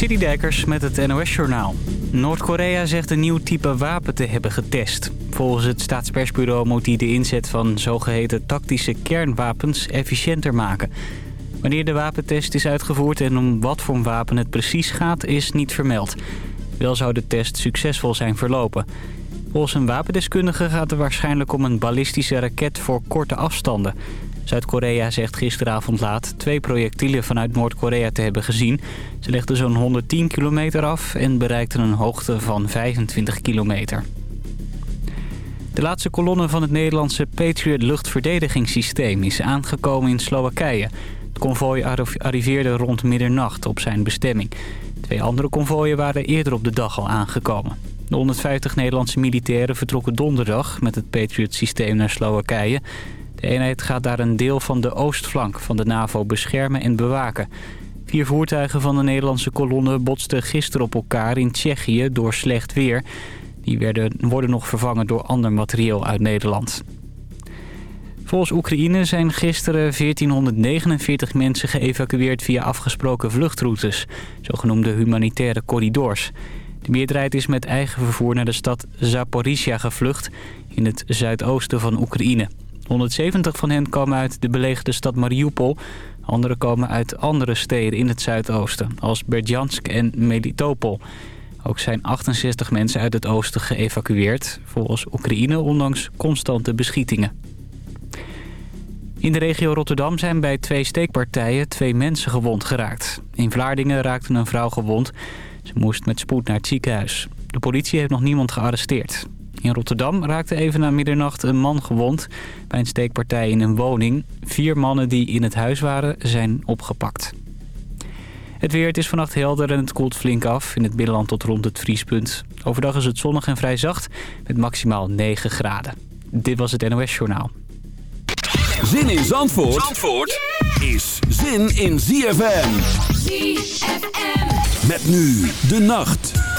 Citydijkers met het NOS-journaal. Noord-Korea zegt een nieuw type wapen te hebben getest. Volgens het staatspersbureau moet hij de inzet van zogeheten tactische kernwapens efficiënter maken. Wanneer de wapentest is uitgevoerd en om wat voor wapen het precies gaat, is niet vermeld. Wel zou de test succesvol zijn verlopen. Volgens een wapendeskundige gaat het waarschijnlijk om een ballistische raket voor korte afstanden. Zuid-Korea zegt gisteravond laat twee projectielen vanuit Noord-Korea te hebben gezien. Ze legden zo'n 110 kilometer af en bereikten een hoogte van 25 kilometer. De laatste kolonne van het Nederlandse Patriot luchtverdedigingssysteem is aangekomen in Slowakije. Het konvooi arriveerde rond middernacht op zijn bestemming. Twee andere konvooien waren eerder op de dag al aangekomen. De 150 Nederlandse militairen vertrokken donderdag met het Patriot-systeem naar Slowakije. De eenheid gaat daar een deel van de oostflank van de NAVO beschermen en bewaken. Vier voertuigen van de Nederlandse kolonne botsten gisteren op elkaar in Tsjechië door slecht weer. Die werden, worden nog vervangen door ander materieel uit Nederland. Volgens Oekraïne zijn gisteren 1449 mensen geëvacueerd via afgesproken vluchtroutes, zogenoemde humanitaire corridors. De meerderheid is met eigen vervoer naar de stad Zaporizhia gevlucht in het zuidoosten van Oekraïne. 170 van hen komen uit de belegerde stad Mariupol. Anderen komen uit andere steden in het zuidoosten, als Berdjansk en Melitopol. Ook zijn 68 mensen uit het oosten geëvacueerd, volgens Oekraïne ondanks constante beschietingen. In de regio Rotterdam zijn bij twee steekpartijen twee mensen gewond geraakt. In Vlaardingen raakte een vrouw gewond. Ze moest met spoed naar het ziekenhuis. De politie heeft nog niemand gearresteerd. In Rotterdam raakte even na middernacht een man gewond bij een steekpartij in een woning. Vier mannen die in het huis waren zijn opgepakt. Het weer, het is vannacht helder en het koelt flink af. In het binnenland tot rond het vriespunt. Overdag is het zonnig en vrij zacht met maximaal 9 graden. Dit was het NOS Journaal. Zin in Zandvoort, Zandvoort is zin in ZFM. ZFM. Met nu de nacht.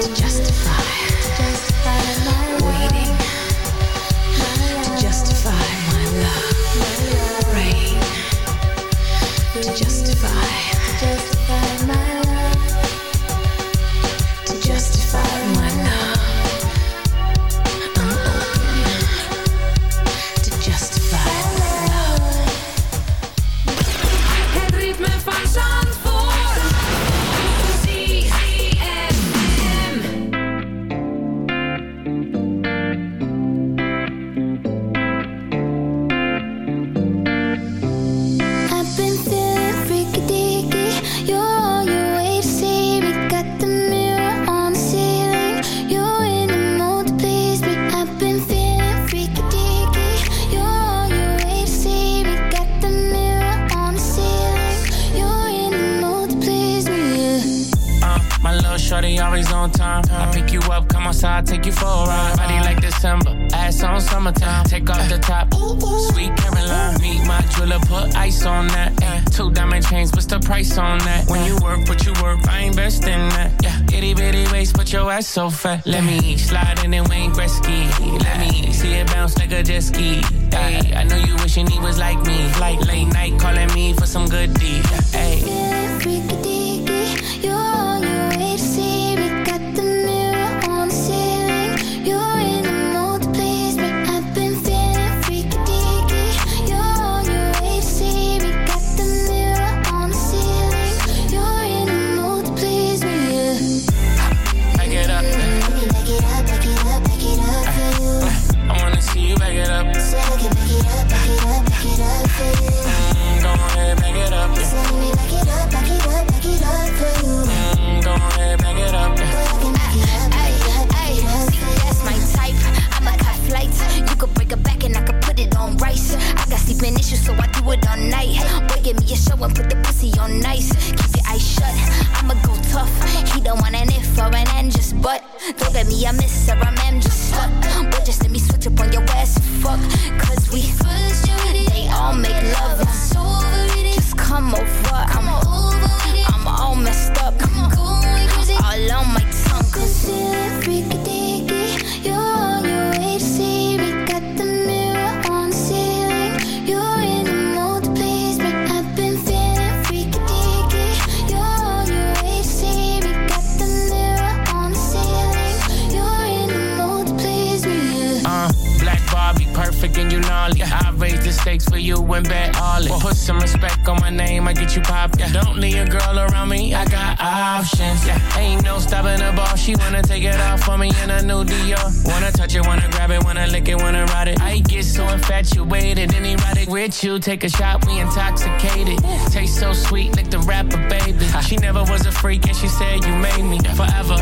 to justify. So fat. Let me you, take a shot, we intoxicated. Taste so sweet, like the rapper, baby. She never was a freak, and she said, You made me forever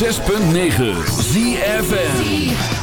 106.9 ZFN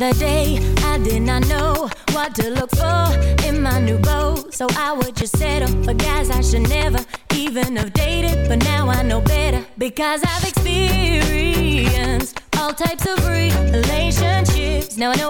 the day I did not know what to look for in my new beau. So I would just settle for guys I should never even have dated. But now I know better because I've experienced all types of relationships. Now I know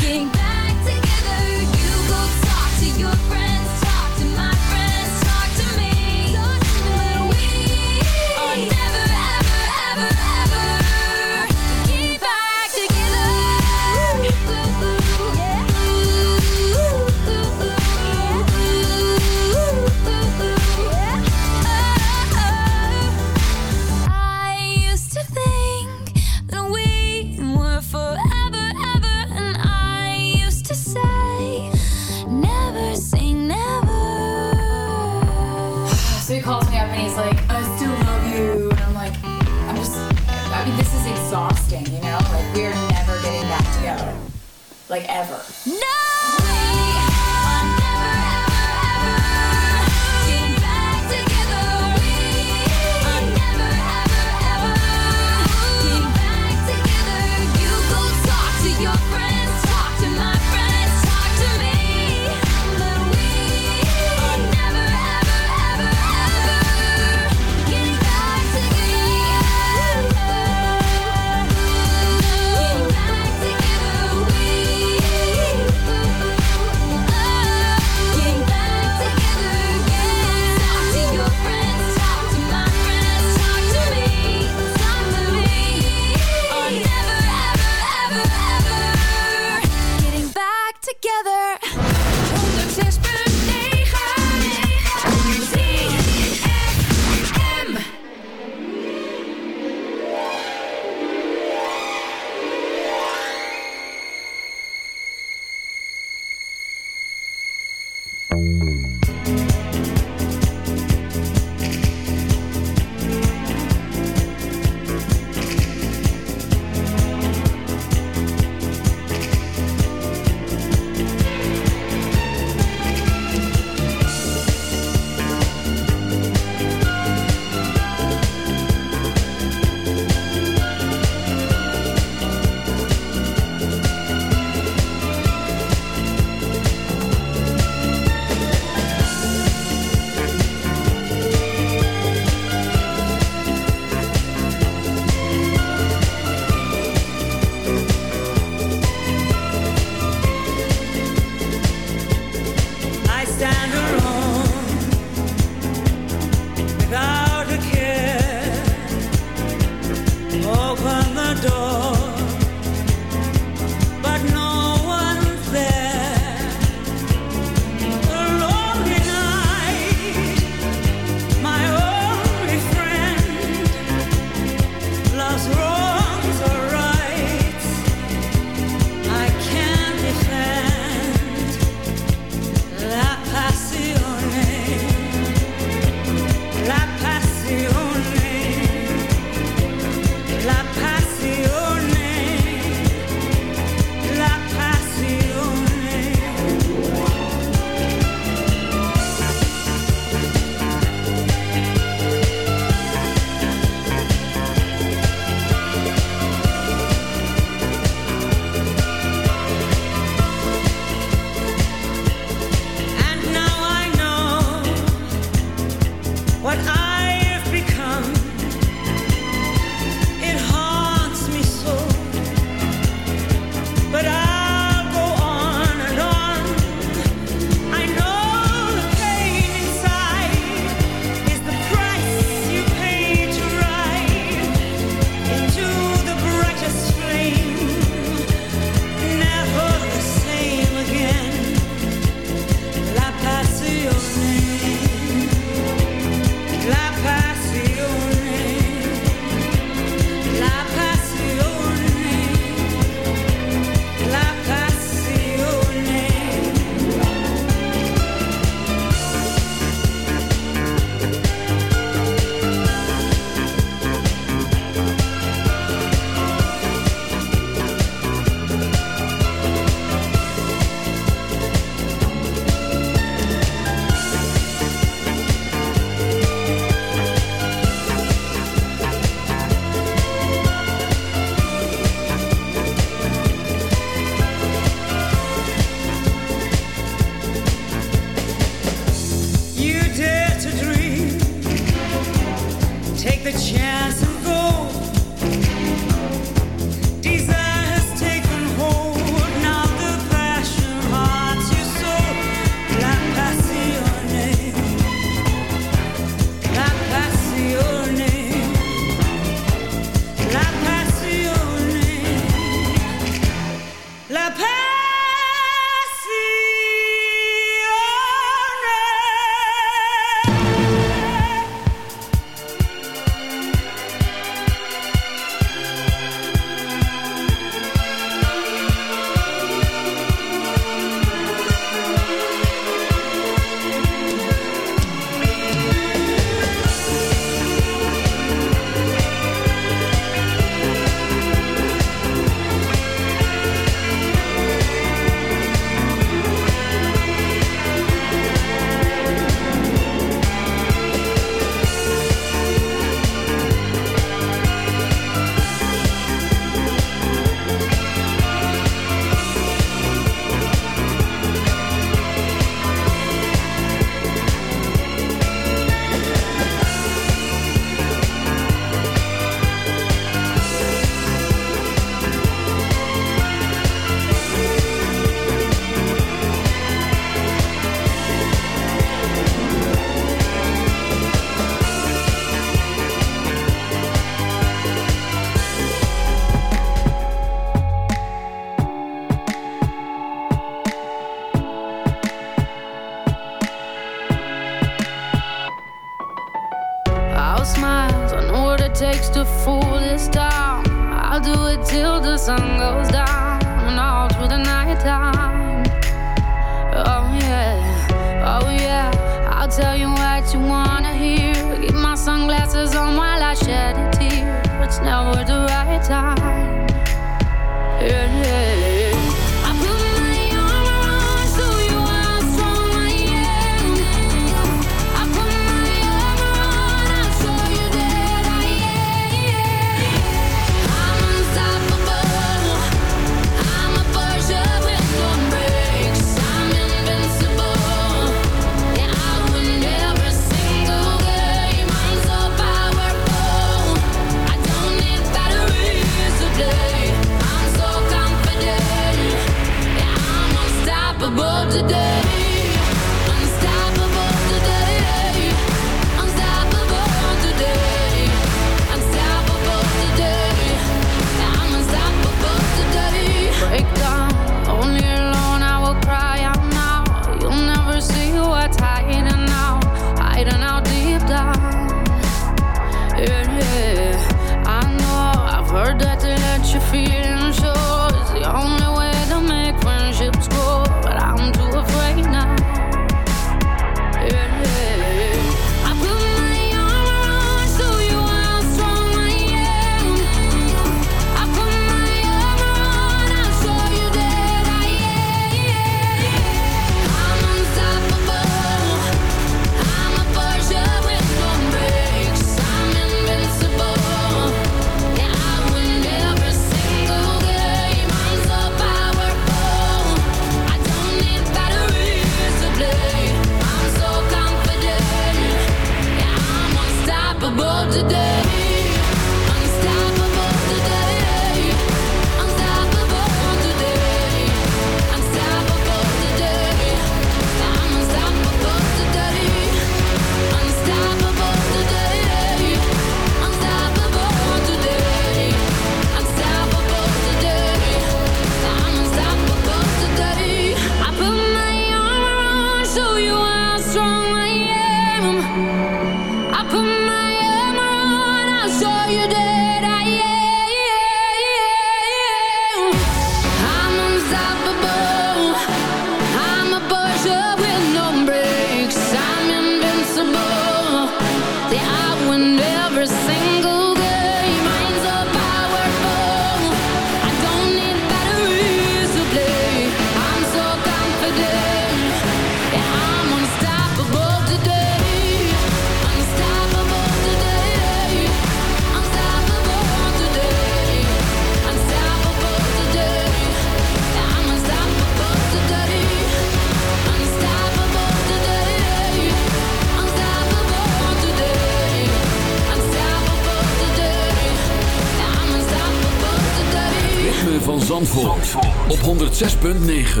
Zandvoort, op 106.9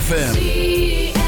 FM.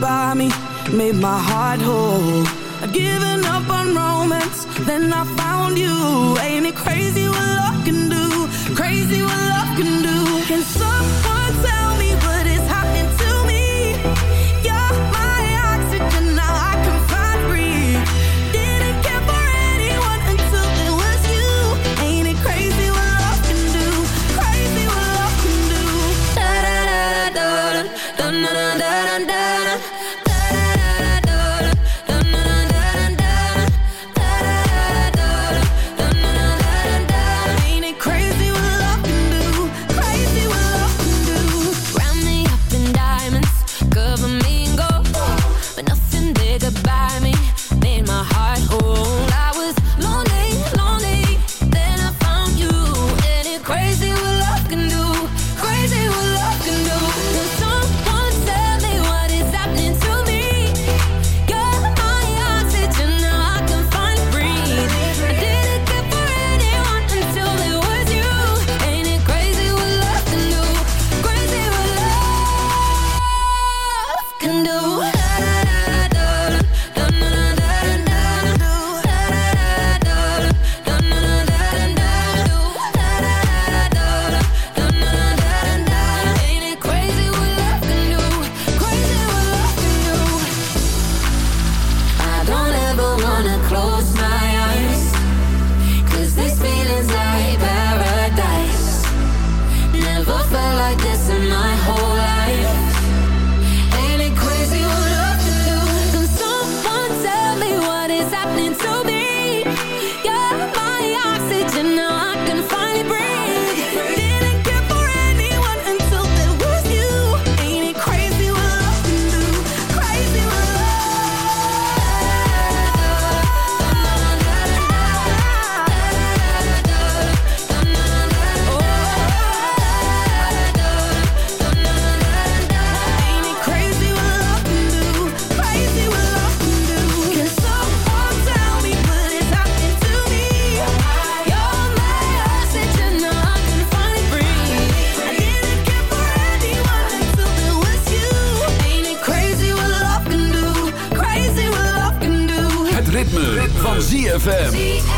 by me, made my heart whole. I'd given up on romance, then I found you op